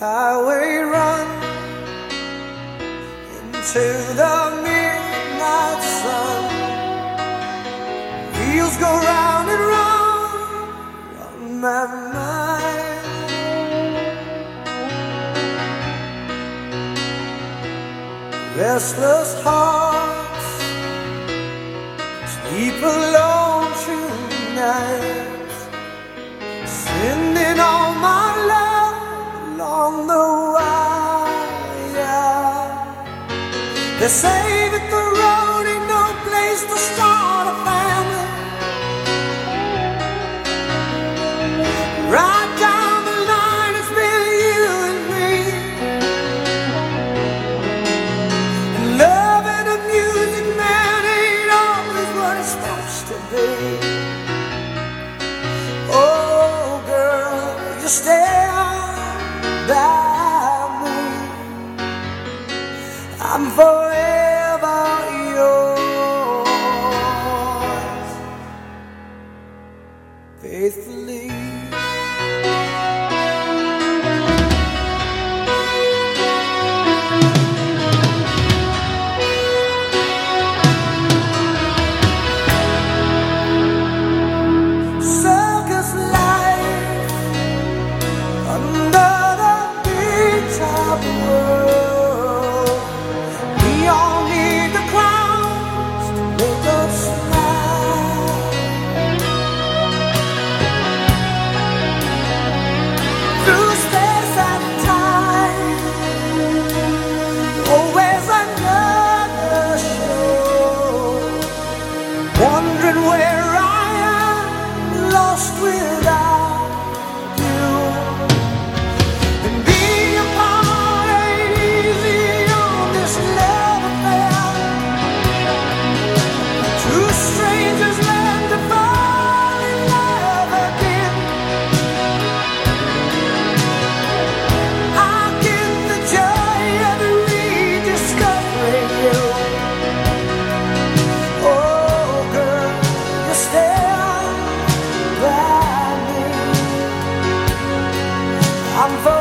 highway run into the midnight sun. Wheels go round and round on my mind. Restless hearts sleep alone. They say that the road ain't no place to start a family. Right down the line, it's been you and me. And loving the music, man, ain't always what it's supposed to be. Oh, girl, you stand by me. I'm forever faithfully. I'm